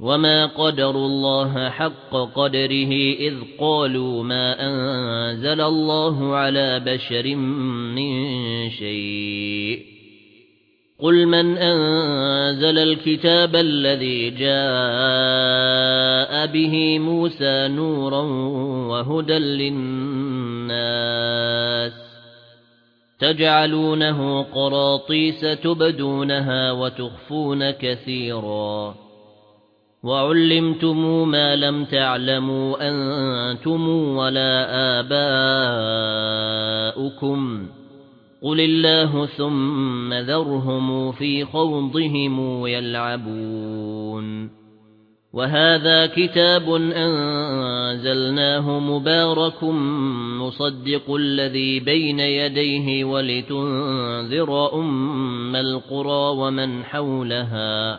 وَمَا قَدَرُوا اللَّهَ حَقَّ قَدْرِهِ إِذْ قَالُوا مَا أَنزَلَ اللَّهُ عَلَى بَشَرٍ مِّن شَيْءٍ قُلْ مَنْ أَنزَلَ الْكِتَابَ الَّذِي جَاءَ بِهِ مُوسَى نُورًا وَهُدًى لِّلنَّاسِ تَجْعَلُونَهُ قَرَاطِيسَ تُبْدُونَهَا وَتُخْفُونَ كَثِيرًا وَعُلِّمْتُمْ مَا لَمْ تَعْلَمُوا أَنْتُمْ وَلَا آبَاؤُكُمْ قُلِ اللَّهُ ثُمَّ ذَرْهُمْ فِي خَوْضِهِمْ يَلْعَبُونَ وَهَذَا كِتَابٌ أَنزَلْنَاهُ مُبَارَكٌ مُصَدِّقُ الَّذِي بَيْنَ يَدَيْهِ وَلِتُنذِرَ أُمَّ الْقُرَى وَمَنْ حَوْلَهَا